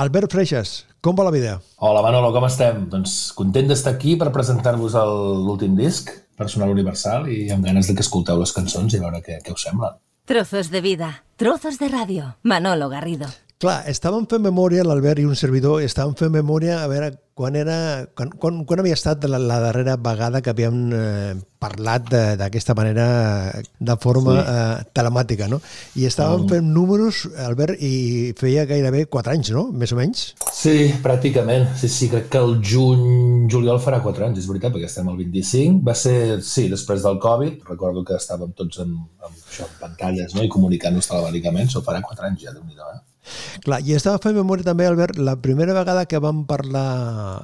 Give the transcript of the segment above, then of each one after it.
Albert Freixas, com va la vida? Hola Manolo, com estem? Doncs content d'estar aquí per presentar-vos l'últim disc, Personal Universal, i amb ganes de que escolteu les cançons i veure què, què us sembla. Trozos de vida, trozos de ràdio. Manolo Garrido. Clar, estàvem fent memòria, l'Albert i un servidor, estàvem fent memòria a veure quan, era, quan, quan, quan havia estat la, la darrera vegada que havíem eh, parlat d'aquesta manera de forma sí. eh, telemàtica, no? I estàvem um... fent números, Albert, i feia gairebé 4 anys, no? Més o menys? Sí, pràcticament. Sí, sí, crec que el juny, juliol farà 4 anys, és veritat, perquè estem al 25. Va ser, sí, després del Covid, recordo que estàvem tots amb, amb, això, amb pantalles no? i comunicant-nos telemàticament, això farà 4 anys ja, déu nhi eh? Clar, i estava fent memòria també, Albert, la primera vegada que vam parlar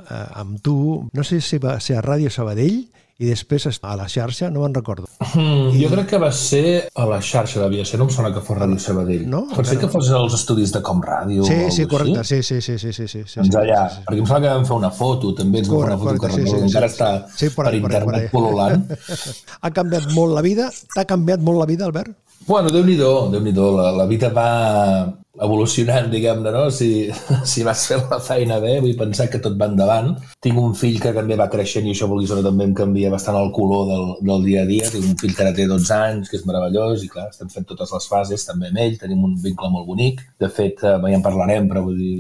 eh, amb tu, no sé si va ser a Ràdio Sabadell, i després a la xarxa, no me'n recordo. Mm, I... Jo crec que va ser a la xarxa, devia ser, no em sona que fos Ràdio Sabadell. No? Pot ser que fos els estudis de Com Ràdio sí, sí, correcte, sí, sí, sí, sí, sí, sí, sí, doncs allà, sí, sí, perquè em sembla que vam fer una foto, també ens vam fer una foto correcte, que sí, sí, encara sí, està sí, per, per internet pol·lulant. ha canviat molt la vida? T'ha canviat molt la vida, Albert? Bueno, Déu-n'hi-do, déu nhi déu la, la vida va evolucionant, diguem-ne, no? Si, si vas fer la feina bé, vull pensar que tot va endavant. Tinc un fill que també va creixent i això, vulguis o no, també em canvia bastant el color del, del dia a dia. Tinc un fill que ara té 12 anys, que és meravellós, i clar, estem fent totes les fases també amb ell, tenim un vincle molt bonic. De fet, eh, ja en parlarem, però vull dir,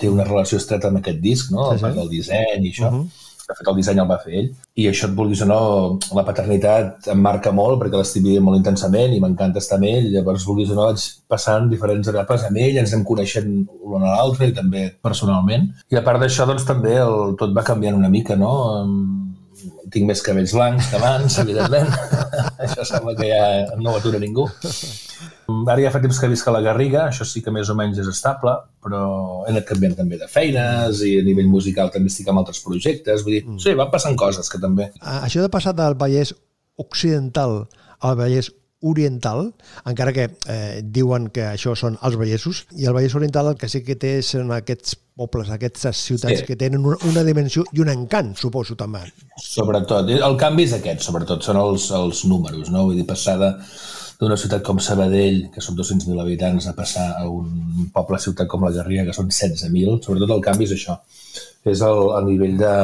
té una relació estreta amb aquest disc, no? El sí, sí. del disseny i això. Uh -huh de fet el disseny el va fer ell, i això et vulguis o no, la paternitat em marca molt perquè l'estic vivint molt intensament i m'encanta estar amb ell, llavors vulguis o no vaig passant diferents etapes amb ell, ens anem coneixent l'un a l'altre i també personalment. I a part d'això, doncs també el, tot va canviant una mica, no? Tinc més cabells blancs que abans, evidentment. això sembla que ja no ho atura ningú. Ara ja fa temps que visc a la Garriga, això sí que més o menys és estable, però he anat canviant també de feines i a nivell musical també estic amb altres projectes. Vull dir, mm. sí, van passant coses que també... Ah, això de passar del Vallès Occidental al Vallès oriental, encara que eh, diuen que això són els Vallesos, i el Vallès oriental el que sí que té són aquests pobles, aquestes ciutats sí. que tenen una, una dimensió i un encant, suposo, també. Sobretot. El canvi és aquest, sobretot, són els, els números, no? Vull dir, passar de d'una ciutat com Sabadell, que són 200.000 habitants, a passar a un poble-ciutat com la Garriga, que són 16.000, sobretot el canvi és això. És el, el nivell de,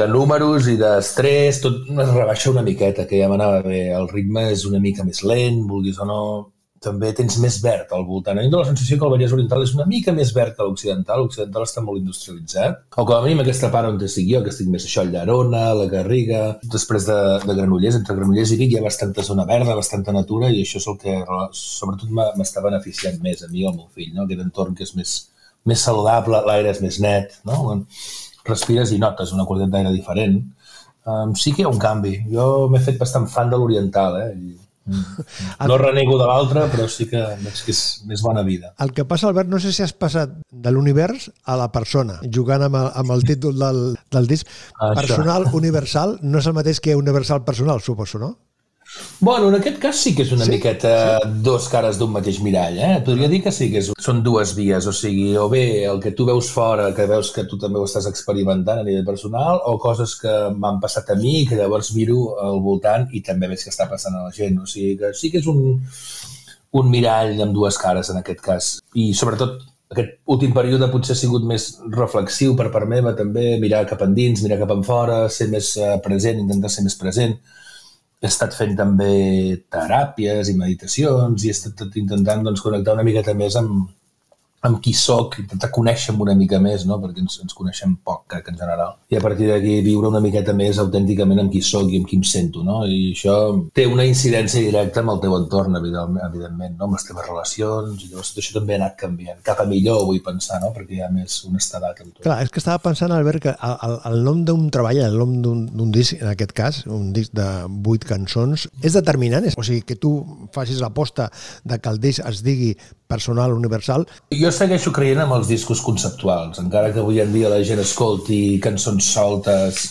de números i d'estrès, tot es rebaixa una miqueta, que ja m'anava bé. El ritme és una mica més lent, vulguis o no, també tens més verd al voltant. A mi la sensació que el Vallès Oriental és una mica més verd que l'Occidental. L'Occidental està molt industrialitzat. O com a mínim aquesta part on estic jo, que estic més això, Llerona, la Garriga, després de, de Granollers, entre Granollers i Vic hi ha bastanta zona verda, bastanta natura, i això és el que sobretot m'està beneficiant més a mi i al meu fill, no? aquest entorn que és més, més saludable, l'aire és més net, no? respires i notes una qualitat d'aire diferent. Um, sí que hi ha un canvi. Jo m'he fet bastant fan de l'oriental, eh? I. No renego de l'altre, però sí que veig que és més bona vida. El que passa, Albert, no sé si has passat de l'univers a la persona, jugant amb el, amb el títol del, del disc. Això. Personal universal no és el mateix que universal personal, suposo, no? Bueno, en aquest cas sí que és una sí? miqueta sí? dos cares d'un mateix mirall, eh? Podria dir que sí que és, són dues vies, o sigui, o bé el que tu veus fora, que veus que tu també ho estàs experimentant a nivell personal, o coses que m'han passat a mi, que llavors miro al voltant i també veig que està passant a la gent. O sigui, que sí que és un, un mirall amb dues cares en aquest cas. I sobretot aquest últim període potser ha sigut més reflexiu per part meva també, mirar cap endins, mirar cap enfora, ser més eh, present, intentar ser més present, he estat fent també teràpies i meditacions i he estat intentant doncs, connectar una miqueta més amb, amb qui sóc, intentar conèixer una mica més, no? perquè ens, ens coneixem poc, crec, en general. I a partir d'aquí viure una miqueta més autènticament amb qui sóc i amb qui em sento, no? I això té una incidència directa amb el teu entorn, evidentment, no? amb les teves relacions, i llavors tot això també ha anat canviant. Cap a millor, vull pensar, no? perquè hi ha més honestedat en tot. Clar, és que estava pensant, Albert, que el, el nom d'un treball, el nom d'un disc, en aquest cas, un disc de vuit cançons, és determinant? O sigui, que tu facis l'aposta de que el disc es digui personal universal. Jo segueixo creient amb els discos conceptuals, encara que avui en dia la gent escolti cançons soltes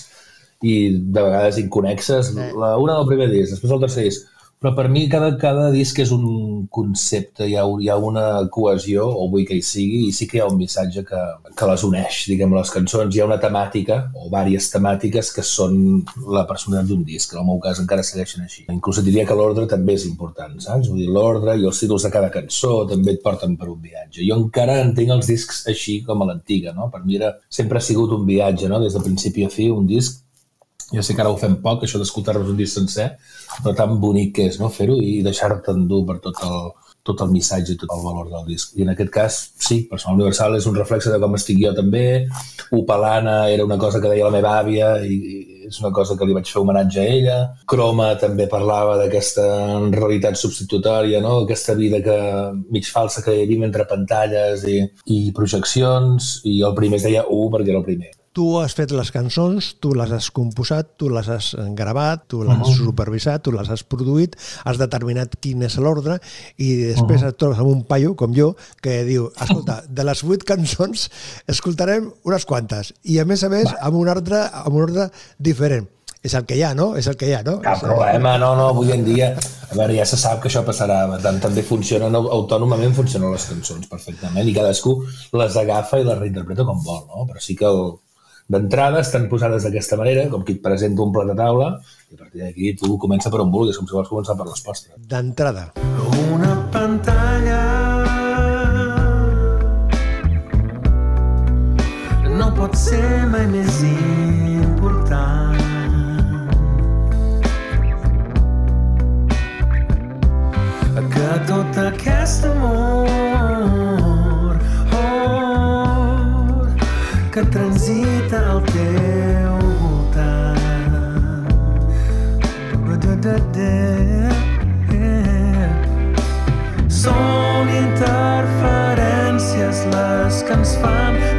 i de vegades inconexes. Eh. La una del primer disc, després el tercer disc. Però per mi cada, cada disc és un concepte, hi ha, hi ha una cohesió, o vull que hi sigui, i sí que hi ha un missatge que, que les uneix, diguem, les cançons. Hi ha una temàtica, o diverses temàtiques, que són la personalitat d'un disc. En el meu cas encara segueixen així. Inclús diria que l'ordre també és important, saps? Vull dir, l'ordre i els títols de cada cançó també et porten per un viatge. Jo encara entenc els discs així com a l'antiga, no? Per mi era, sempre ha sigut un viatge, no? Des de principi a fi, un disc ja sé que ara ho fem poc, això d'escoltar-nos un disc sencer, però tan bonic que és no? fer-ho i deixar-te endur per tot el, tot el missatge i tot el valor del disc. I en aquest cas, sí, Personal Universal és un reflexe de com estic jo també. Opalana era una cosa que deia la meva àvia i, i és una cosa que li vaig fer homenatge a ella. Croma també parlava d'aquesta realitat substitutòria, no? aquesta vida que mig falsa que vivim entre pantalles i, i projeccions, i el primer es deia U perquè era el primer tu has fet les cançons, tu les has composat, tu les has gravat, tu les has uh -huh. supervisat, tu les has produït, has determinat quin és l'ordre i després uh -huh. et trobes amb un paio com jo que diu, escolta, de les vuit cançons escoltarem unes quantes i a més a més amb un ordre, amb un ordre diferent és el que hi ha, no? És el que hi ha, no? Cap problema, no, no, avui en dia, a veure, ja se sap que això passarà, tant, també funcionen, autònomament funcionen les cançons perfectament i cadascú les agafa i les reinterpreta com vol, no? Però sí que el, D'entrada estan posades d'aquesta manera, com qui et presenta un plat de taula, i a partir d'aquí tu comença per on vulguis, com si vols començar per les postres. D'entrada. Una pantalla no pot ser mai més important que tot aquest amor que transita al teu voltant. Són interferències les que ens fan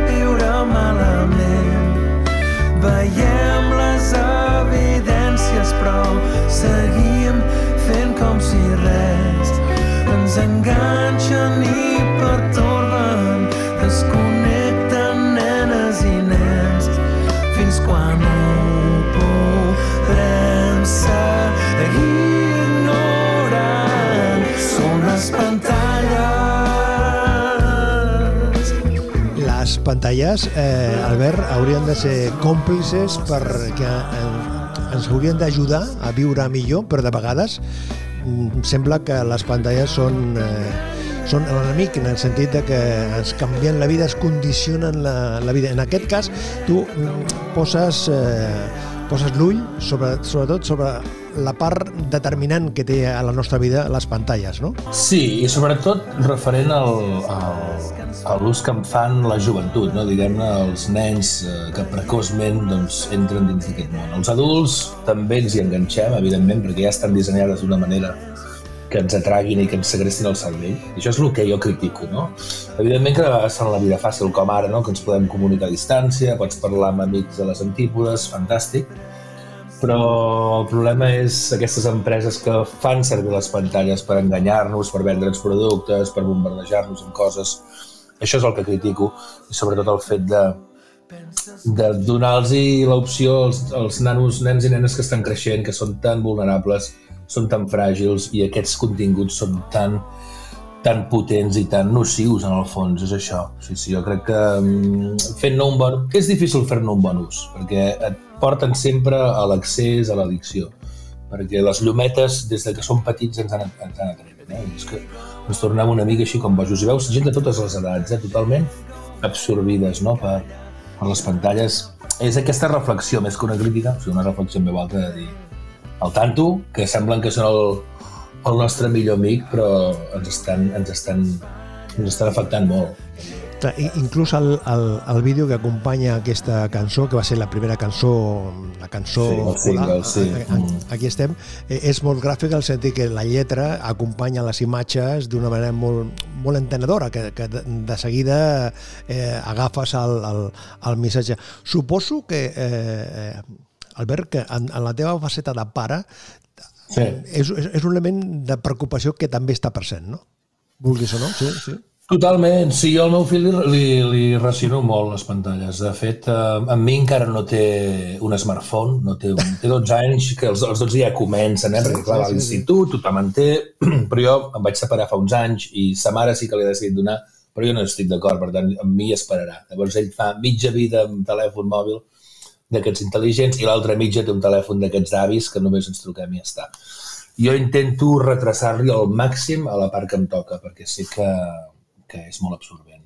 pantalles, eh, Albert, haurien de ser còmplices perquè eh, ens haurien d'ajudar a viure millor, però de vegades mm, sembla que les pantalles són, eh, són l'enemic en el sentit de que ens canvien la vida, es condicionen la, la vida. En aquest cas, tu mm, poses, eh, poses l'ull sobre, sobretot sobre la part determinant que té a la nostra vida les pantalles, no? Sí, i sobretot referent al, al, a l'ús que en fan la joventut, no? diguem-ne, els nens eh, que precoçment doncs, entren dins d'aquest món. Els adults també ens hi enganxem, evidentment, perquè ja estan dissenyades d'una manera que ens atraguin i que ens segrestin el cervell. Això és el que jo critico, no? Evidentment que de vegades fan la vida fàcil com ara, no? que ens podem comunicar a distància, pots parlar amb amics de les antípodes, fantàstic, però el problema és aquestes empreses que fan servir les pantalles per enganyar-nos, per vendre'ns productes, per bombardejar-nos amb coses. Això és el que critico, i sobretot el fet de, de donar-los l'opció als, als nanos, nens i nenes que estan creixent, que són tan vulnerables, són tan fràgils i aquests continguts són tan tan potents i tan nocius en el fons, és això. Sí, sí, jo crec que mm, fent-ne un bon... És difícil fer-ne un bon ús, perquè et porten sempre a l'accés, a l'addicció. Perquè les llumetes, des de que som petits, ens han, ens han atret. Eh? És que ens tornem una mica així com bojos. I veus gent de totes les edats, eh? totalment absorbides no? per, per les pantalles. És aquesta reflexió, més que una crítica, o sigui, una reflexió veu alta de dir al tanto, que semblen que són el, el nostre millor amic, però ens estan, ens estan, ens estan afectant molt. Inclús el, el, el vídeo que acompanya aquesta cançó, que va ser la primera cançó, la cançó... Sí, el single, sí. Aquí estem. Eh, és molt gràfic el sentit que la lletra acompanya les imatges d'una manera molt, molt entenedora, que, que de seguida eh, agafes el, el, el missatge. Suposo que, eh, Albert, que en, en la teva faceta de pare sí. és, és un element de preocupació que també està present, no? Vulguis o no, sí, sí. Totalment, sí, jo al meu fill li, li, li raciono molt les pantalles. De fet, eh, amb mi encara no té un smartphone, no té, un, té 12 anys, que els, els 12 ja comencen, eh? perquè clar, va a l'institut, tothom en té, però jo em vaig separar fa uns anys i sa mare sí que li ha decidit donar, però jo no estic d'acord, per tant, amb mi esperarà. Llavors ell fa mitja vida amb telèfon mòbil d'aquests intel·ligents i l'altra mitja té un telèfon d'aquests d'avis que només ens truquem i ja està. Jo intento retrasar-li al màxim a la part que em toca, perquè sé que, que és molt absorbent.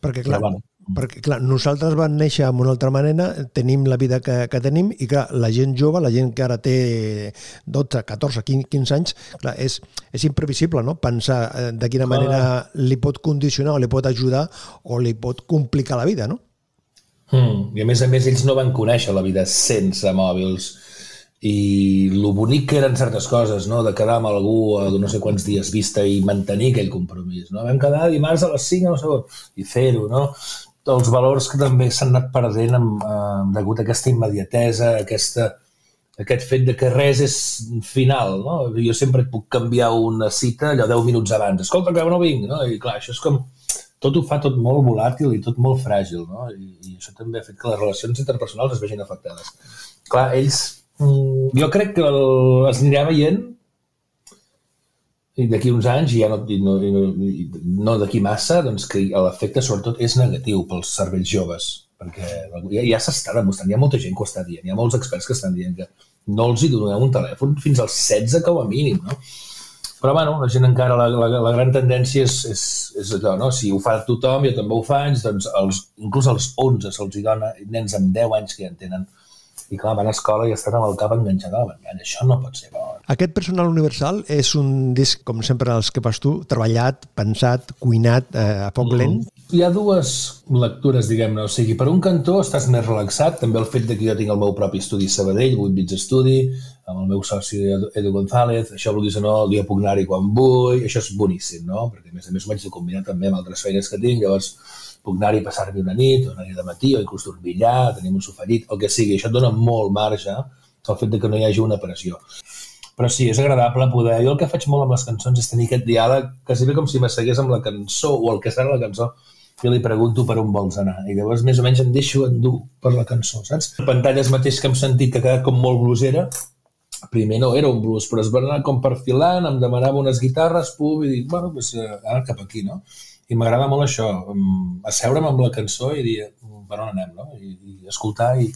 Perquè, clar, Però, bueno, perquè, clar, nosaltres vam néixer amb una altra manera, tenim la vida que, que tenim i, clar, la gent jove, la gent que ara té 12, 14, 15, 15 anys, clar, és, és imprevisible, no?, pensar eh, de quina manera li pot condicionar o li pot ajudar o li pot complicar la vida, no? Mm. I a més a més ells no van conèixer la vida sense mòbils i lo bonic que eren certes coses, no? de quedar amb algú a no sé quants dies vista i mantenir aquell compromís. No? Vam quedar dimarts a les 5 no sé i fer-ho. No? Els valors que també s'han anat perdent amb, eh, degut a aquesta immediatesa, aquesta, aquest fet de que res és final. No? Jo sempre et puc canviar una cita allò 10 minuts abans. Escolta, que no vinc. No? I clar, això és com tot ho fa tot molt volàtil i tot molt fràgil, no? I, i això també ha fet que les relacions interpersonals es vegin afectades. Clar, ells, mm, jo crec que el, els anirà veient i d'aquí uns anys, i ja no, i no, i no, i no d'aquí massa, doncs que l'efecte sobretot és negatiu pels cervells joves, perquè ja, ja s'està demostrant, hi ha molta gent que ho està dient, hi ha molts experts que estan dient que no els hi doneu un telèfon fins als 16 com a mínim, no? Però, bueno, la gent encara, la, la, la gran tendència és, és, és allò, no? Si ho fa tothom, jo també ho faig, doncs els, inclús als 11 se'ls hi dona nens amb 10 anys que ja en tenen. I clar, van a escola i estan amb el cap enganxat a la pantalla. Això no pot ser bo. Aquest personal universal és un disc, com sempre els que fas tu, treballat, pensat, cuinat eh, a foc lent. Hi ha dues lectures, diguem-ne. O sigui, per un cantó estàs més relaxat, també el fet de que jo tinc el meu propi estudi Sabadell, 8 bits estudi, amb el meu soci Edu- González, això vulguis o no, dia puc anar-hi quan vull, això és boníssim, no? Perquè a més a més ho haig de combinar també amb altres feines que tinc, llavors puc anar-hi passar-hi una nit, o anar-hi de matí, o inclús dormir allà, tenim un soferit, el que sigui, això et dona molt marge el fet de que no hi hagi una pressió. Però sí, és agradable poder... Jo el que faig molt amb les cançons és tenir aquest diàleg, quasi bé com si m'assegués amb la cançó o el que serà la cançó, jo li pregunto per on vols anar i llavors més o menys em deixo endur per la cançó, saps? Pantalles mateix que hem sentit que ha quedat com molt blusera, primer no era un blues, però es va anar com perfilant, em demanava unes guitarres, pum, i dic, bueno, doncs eh, ara cap aquí, no? I m'agrada molt això, mm, asseure'm amb la cançó i dir per on anem, no? I, i escoltar i,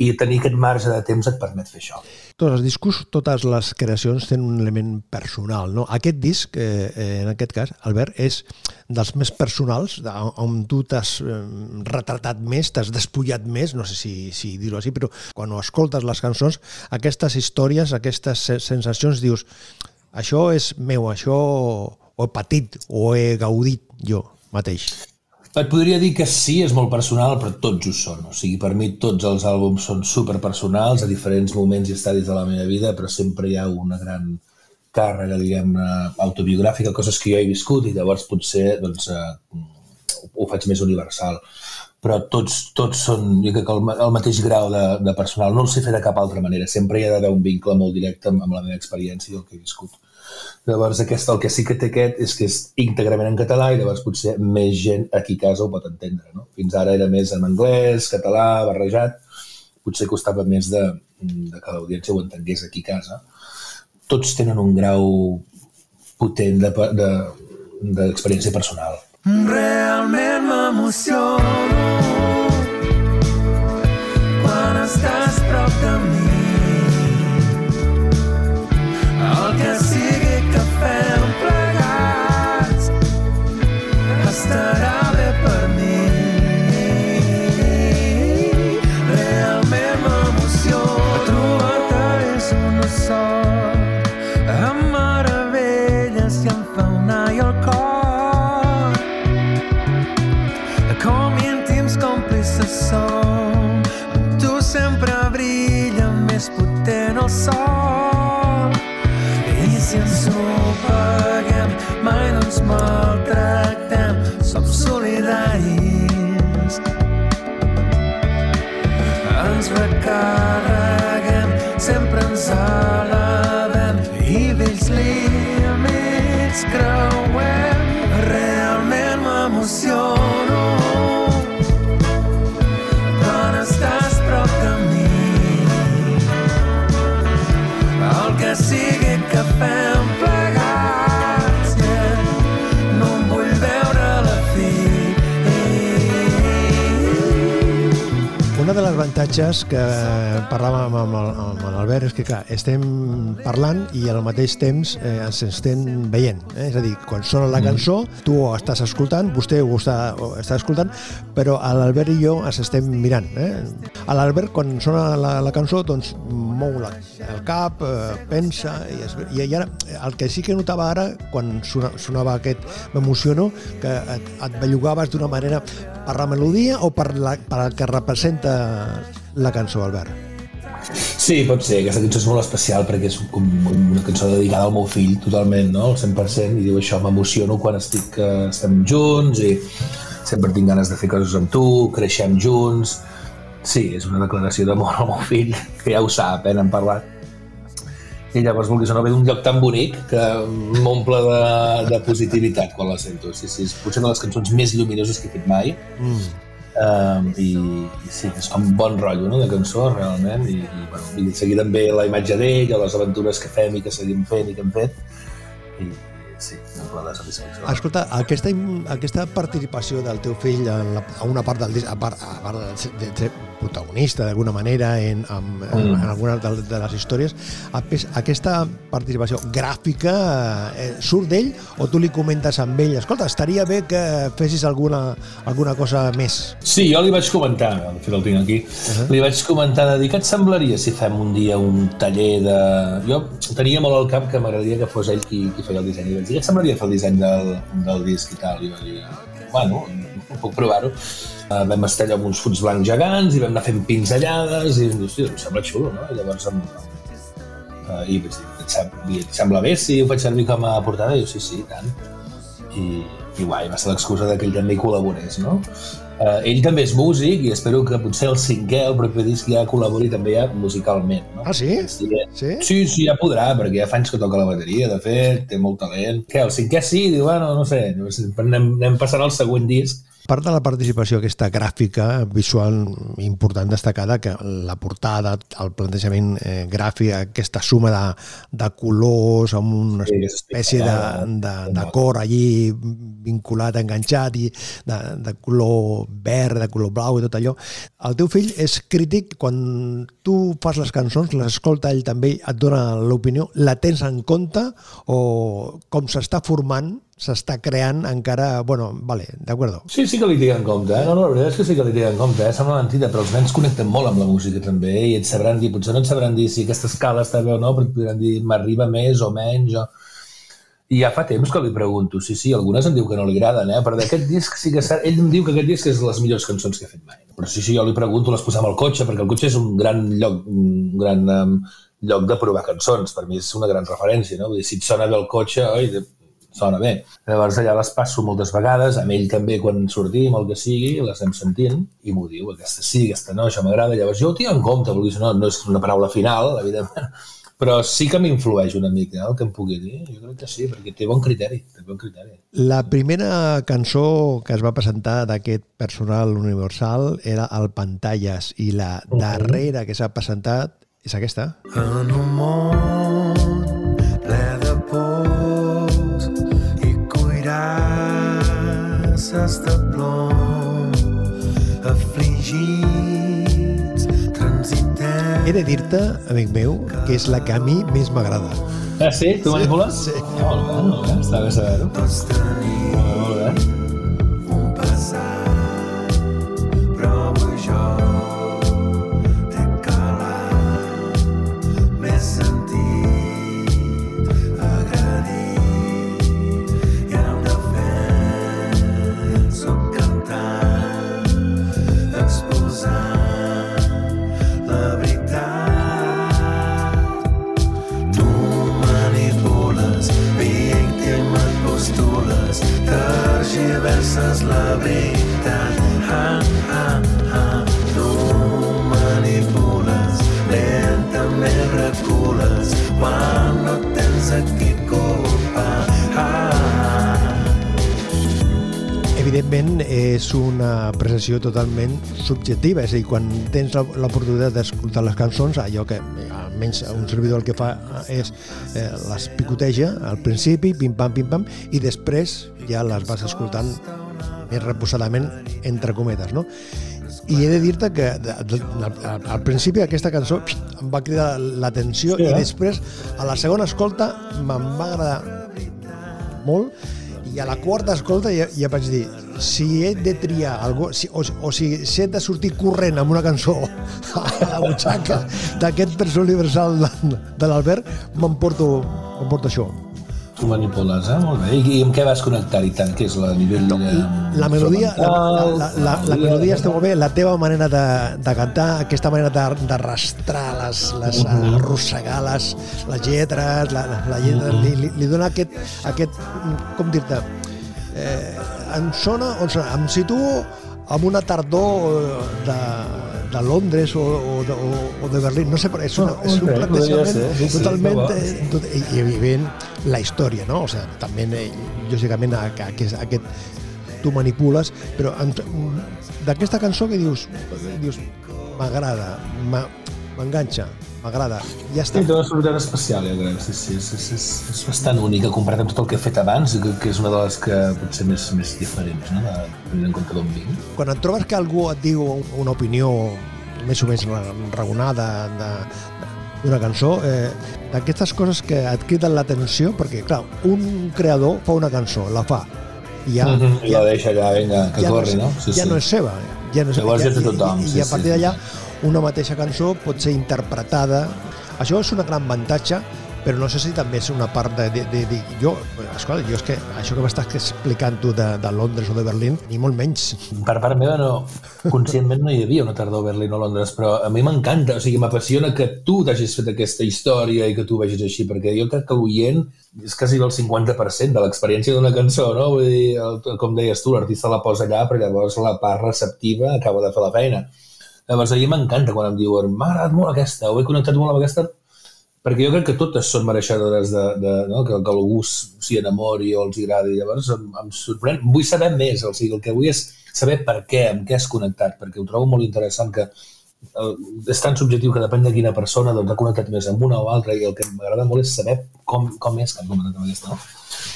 i tenir aquest marge de temps et permet fer això. Tots els discos, totes les creacions tenen un element personal. No? Aquest disc, eh, eh, en aquest cas, Albert, és dels més personals, on tu t'has eh, retratat més, t'has despullat més, no sé si, si dir-ho així, però quan ho escoltes les cançons, aquestes històries, aquestes se- sensacions, dius, això és meu, això ho he patit, o he gaudit jo mateix. Et podria dir que sí, és molt personal, però tots ho són. O sigui, per mi tots els àlbums són superpersonals a diferents moments i estadis de la meva vida, però sempre hi ha una gran càrrega, diguem-ne, autobiogràfica, coses que jo he viscut i llavors potser doncs, eh, ho faig més universal. Però tots, tots són, jo crec que el, el mateix grau de, de personal. No el sé fer de cap altra manera. Sempre hi ha d'haver un vincle molt directe amb, amb la meva experiència i el que he viscut. Llavors, aquest, el que sí que té aquest és que és íntegrament en català i llavors potser més gent aquí a casa ho pot entendre. No? Fins ara era més en anglès, català, barrejat. Potser costava més de, de que l'audiència ho entengués aquí a casa. Tots tenen un grau potent d'experiència de, de, d'experiència personal. Realment m'emociono avantatges que parlàvem amb amb l'Albert és que, clar, estem parlant i al mateix temps eh, ens estem veient. Eh? És a dir, quan sona la cançó, tu ho estàs escoltant, vostè ho està, ho està escoltant, però l'Albert i jo ens estem mirant. Eh? A l'Albert, quan sona la, la cançó, doncs mou la, el cap, eh, pensa, i, es, i ara, el que sí que notava ara, quan sona, sonava aquest M'emociono, que et, et bellugaves d'una manera per la melodia o per, la, per el que representa la cançó, Albert? Sí, pot ser. Aquesta cançó és molt especial perquè és com una cançó dedicada al meu fill totalment, no? Al 100%, i diu això, m'emociono quan estic, eh, estem junts i sempre tinc ganes de fer coses amb tu, creixem junts. Sí, és una declaració d'amor al meu fill, que ja ho sap, eh, n'hem parlat. I llavors, vulguis o no, ve d'un lloc tan bonic que m'omple de, de positivitat quan la sento. Sí, sí, és potser una de les cançons més lluminoses que he fet mai. Mm. Um, i, i sí, és com bon rotllo no, de cançó realment i, i, bueno, i seguir també la imatge d'ell les aventures que fem i que seguim fent i que hem fet i sí, pla de satisfacció Escolta, aquesta, aquesta participació del teu fill en la, a una part del disc, a part, a part de, de ser protagonista d'alguna manera en, en, en, Mm. en alguna de, de les històries, aquesta participació gràfica eh, surt d'ell o tu li comentes amb ell, escolta, estaria bé que fessis alguna, alguna cosa més. Sí, jo li vaig comentar, de fet el tinc aquí, uh -huh. li vaig comentar de dir què et semblaria si fem un dia un taller de... Jo tenia molt al cap que m'agradaria que fos ell qui, qui feia el disseny. I vaig dir, què et semblaria fer el disseny del, del disc i tal? I va dir, bueno, puc provar-ho. Uh, vam estar allà amb uns futs blancs gegants i vam anar fent pinzellades i hòstia, em sembla xulo, no? I llavors em, uh, i vaig dir, et sembla, bé si ho faig servir com a portada? I diu, sí, sí, tant i, i guai, va ser l'excusa que ell també hi col·laborés, no? Uh, ell també és músic i espero que potser el cinquè, el proper disc, ja col·labori també ja musicalment, no? Ah, sí? Sí, Sí? sí, sí, ja podrà, perquè ja fa anys que toca la bateria, de fet, té molt talent. Què, el cinquè sí? Diu, bueno, no sé, anem, anem passant al següent disc. Part de la participació aquesta gràfica visual important destacada, que la portada, el plantejament eh, gràfic, aquesta suma de, de colors amb una Sí, espècie de, de, de cor allí vinculat, enganxat i de, de color verd, de color blau i tot allò. El teu fill és crític quan tu fas les cançons, les escolta ell també, et dona l'opinió, la tens en compte o com s'està formant, s'està creant encara, bueno, vale, d'acord. Sí, sí que li tinc en compte, eh? No, no, la veritat és que sí que li tinc en compte, eh? Sembla mentida, però els nens connecten molt amb la música també, i et sabran dir, potser no et sabran dir si aquesta escala està bé o no, però et podran dir m'arriba més o menys, o... I ja fa temps que li pregunto, sí, sí, algunes em diu que no li agraden, eh? però d'aquest disc sí que... Ell em diu que aquest disc és les millors cançons que he fet mai. Però sí, sí, jo li pregunto, les posem al cotxe, perquè el cotxe és un gran lloc, un gran um, lloc de provar cançons. Per mi és una gran referència, no? Vull dir, si et sona bé el cotxe, oi, sona bé. Llavors allà les passo moltes vegades, amb ell també quan sortim, el que sigui, les anem sentint, i m'ho diu, aquesta sí, aquesta no, això m'agrada. Llavors jo ho tinc en compte, vull dir, no, no és una paraula final, evidentment, però sí que m'influeix una mica eh, el que em pugui dir. Jo crec que sí, perquè té bon criteri, té bon criteri. La primera cançó que es va presentar d'aquest personal universal era el Pantalles i la darrera que s'ha presentat és aquesta. En un món cuirasses de plom afligits transitem He de dir-te, amic meu, que és la que a mi més m'agrada. Ah, sí? Tu manipules? sí. Molt bé, molt bé, està bé saber-ho. tots tenim apreciació totalment subjectiva, és a dir, quan tens l'oportunitat d'escoltar les cançons, allò que eh, almenys un servidor el que fa és eh, les picoteja al principi, pim-pam, pim-pam, i després ja les vas escoltant més reposadament, entre cometes, no? I he de dir-te que de, de, al, al principi aquesta cançó pst, em va cridar l'atenció Sí, i eh? després, a la segona escolta, me'n va agradar molt i a la quarta escolta ja, ja vaig dir si he de triar algú, si, o, o si, si he de sortir corrent amb una cançó a la butxaca d'aquest persona universal de, de l'Albert m'emporto això Tu manipules, eh? Molt bé. I, i amb què vas connectar-hi tant? Què és la nivell... No, la melodia, la, la, la, la, la melodia està molt bé, la teva manera de, de cantar, aquesta manera de- d'arrastrar les, les arrossegar les, les lletres, la, la, lletra, li, li, li dona aquest, aquest com dir-te, eh, em sona, on sona, em situo amb una tardor eh, de, de Londres o, o, de, o, o de Berlín, no sé, però és, una, és un plantejament sí, sí, totalment... bo. eh, tot, i, i evident la història, no? O sigui, també, eh, lògicament, aquest, aquest tu manipules, però en- d'aquesta cançó que dius, dius m'agrada, m'enganxa, m'agrada, ja està. Sí, té una sonoritat especial, jo crec. Sí, sí, és, és, és, és bastant única comparat amb tot el que he fet abans, que, que és una de les que potser més, més diferents, no? De, tenint en compte d'on vinc. Quan et trobes que algú et diu una opinió més o menys raonada de- d'una cançó, eh, d'aquestes coses que et criden l'atenció, perquè, clar, un creador fa una cançó, la fa, i ja, Mhm, I la deixa allà, vinga, que ja corri, no, no? és, ja no és seva. Ja no és, Llavors ja té i- tothom, I, sí, i a sí, partir sí. d'allà una mateixa cançó pot ser interpretada. Això és un gran avantatge, però no sé si també és una part de... de, de, de jo, escolta, jo és que això que m'estàs explicant tu de, de Londres o de Berlín, ni molt menys. Per part meva, no, conscientment no hi havia una tardor a Berlín o Londres, però a mi m'encanta, o sigui, m'apassiona que tu t'hagis fet aquesta història i que tu vegis així, perquè jo crec que l'oient és quasi el 50% de l'experiència d'una cançó, no? Vull dir, el, com deies tu, l'artista la posa allà, però llavors la part receptiva acaba de fer la feina. Llavors, a mi m'encanta quan em diuen m'ha agradat molt aquesta, o he connectat molt amb aquesta, perquè jo crec que totes són mereixedores de, de, no? que, que algú s'hi enamori o els agradi. Llavors em, em sorprèn. Vull saber més, o sigui, el que vull és saber per què, amb què has connectat, perquè ho trobo molt interessant que eh, és tan subjectiu que depèn de quina persona doncs, ha connectat més amb una o altra i el que m'agrada molt és saber com, com és que han connectat amb aquesta. No?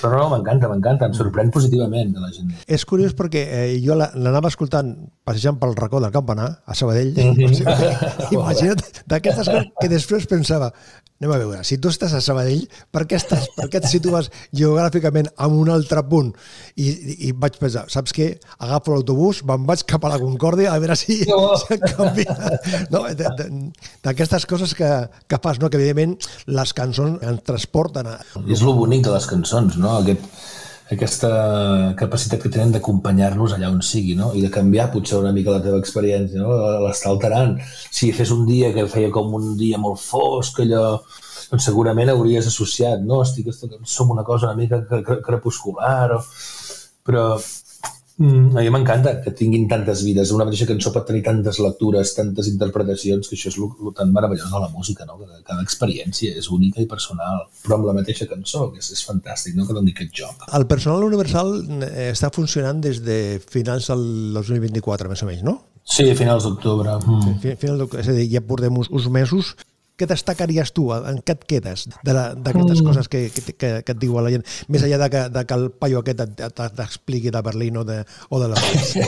Però no, m'encanta, m'encanta, em sorprèn positivament de la gent. És curiós perquè eh, jo la- l'anava escoltant passejant pel racó del campanar, a Sabadell, imagina't, d'aquestes coses que després pensava, anem a veure, si tu estàs a Sabadell, per què, estàs, per què et situes geogràficament en un altre punt? I, i, i vaig pensar, saps què? Agafo l'autobús, me'n vaig cap a la Concòrdia a veure si, No. si canvia. No, D'aquestes coses que, que fas, no? que evidentment les cançons ens transporten a, és lo bonic de les cançons, no? Aquest, aquesta capacitat que tenen d'acompanyar-nos allà on sigui, no? I de canviar potser una mica la teva experiència, no? L'està alterant. Si fes un dia que feia com un dia molt fosc, allò, doncs segurament hauries associat, no? Estic, som una cosa una mica cre- cre- crepuscular, o... però mm, a mi m'encanta que tinguin tantes vides. Una mateixa cançó pot tenir tantes lectures, tantes interpretacions, que això és el tan meravellós de la música, no? Que cada experiència és única i personal, però amb la mateixa cançó, que és, és fantàstic, no? Que doni aquest joc. El personal universal eh, està funcionant des de finals del 2024, més o menys, no? Sí, a finals d'octubre. Mm. Fi- Final, de- és a dir, ja portem uns, uns mesos. Què destacaries tu? En què et quedes de la- d'aquestes mm. coses que, que, que, que et diu la gent? Més enllà de que, de que el paio aquest t'expliqui de Berlín o de, o de Londres.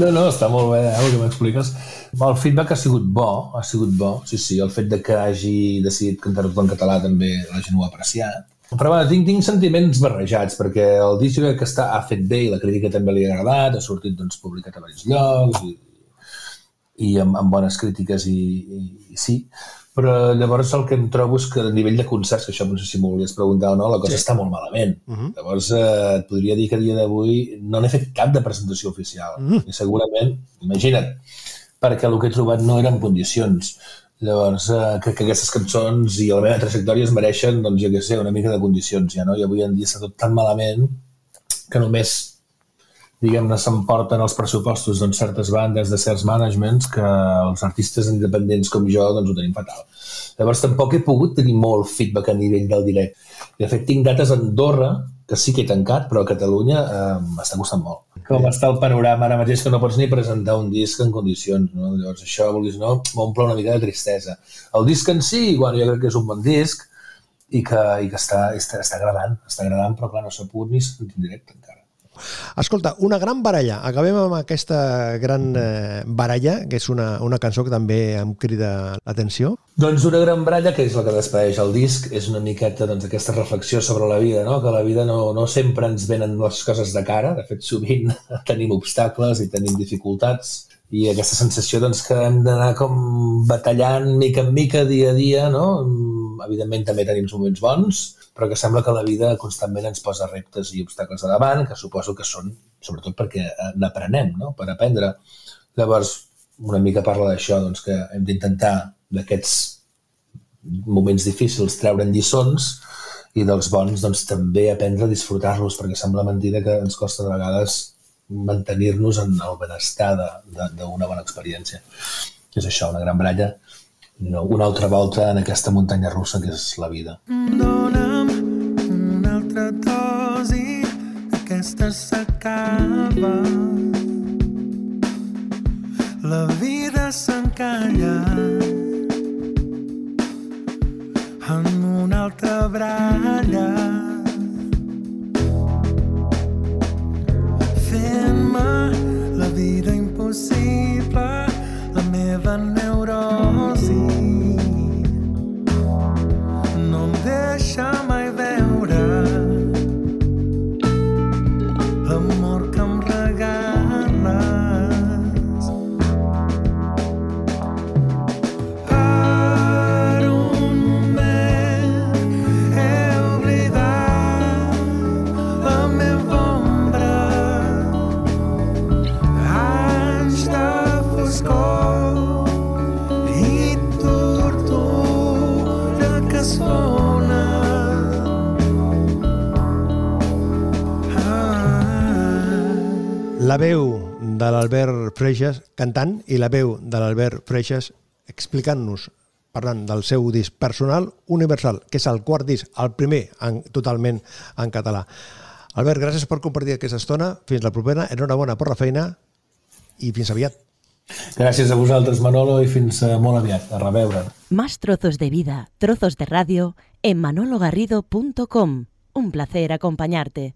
No, no, està molt bé eh, el que m'expliques. El feedback ha sigut bo, ha sigut bo, sí, sí. El fet de que hagi decidit cantar tot en català també la gent ho ha apreciat. Però bueno, tinc, tinc sentiments barrejats, perquè el disc que està, ha fet bé i la crítica també li ha agradat, ha sortit doncs, publicat a diversos llocs i, i amb, amb bones crítiques i, i, i sí. Però llavors el que em trobo és que a nivell de concerts, que això no sé si m'ho volies preguntar o no, la cosa sí. està molt malament. Uh -huh. Llavors eh, et podria dir que a dia d'avui no n'he fet cap de presentació oficial. Uh -huh. I segurament, imagina't, perquè el que he trobat no eren condicions. Llavors, eh, crec que aquestes cançons i la meva trajectòria es mereixen, doncs, jo què sé, una mica de condicions, ja, no? I avui en dia està tot tan malament que només diguem-ne, s'emporten els pressupostos doncs, certes bandes de certs managements que els artistes independents com jo doncs, ho tenim fatal. Llavors tampoc he pogut tenir molt feedback a nivell del directe. De fet, tinc dates a Andorra, que sí que he tancat, però a Catalunya eh, m'està costant molt. Com està el panorama ara mateix que no pots ni presentar un disc en condicions, no? Llavors això, vulguis no, m'omple una mica de tristesa. El disc en si, bueno, jo crec que és un bon disc i que, i que està, està, està agradant, està agradant, però clar, no s'ha pogut ni sentir en directe encara. Escolta, una gran baralla. Acabem amb aquesta gran eh, baralla, que és una, una cançó que també em crida l'atenció. Doncs una gran baralla, que és la que despedeix el disc, és una miqueta doncs, aquesta reflexió sobre la vida, no? que la vida no, no sempre ens venen les coses de cara, de fet sovint tenim obstacles i tenim dificultats, i aquesta sensació doncs, que hem d'anar com batallant mica en mica, dia a dia, no? Evidentment també tenim moments bons, però que sembla que la vida constantment ens posa reptes i obstacles a davant, que suposo que són sobretot perquè eh, n'aprenem, no? per aprendre. Llavors, una mica parla d'això, doncs, que hem d'intentar d'aquests moments difícils treure'n lliçons i dels bons doncs, també aprendre a disfrutar-los, perquè sembla mentida que ens costa de vegades mantenir-nos en el benestar d'una bona experiència. És això, una gran baralla, una altra volta en aquesta muntanya russa que és la vida. Una altra dosi d'aquesta s'acaba. La vida s'encalla en una altra bralla. fent-me la vida impossible, La veu de l'Albert Freixas cantant i la veu de l'Albert Freixas explicant-nos parlant del seu disc personal universal, que és el quart disc, el primer en, totalment en català. Albert, gràcies per compartir aquesta estona. Fins la propera. Enhorabona per la feina i fins aviat. Gràcies a vosaltres, Manolo, i fins eh, molt aviat. A reveure. Más trozos de vida, trozos de radio en manologarrido.com. Un placer acompañarte.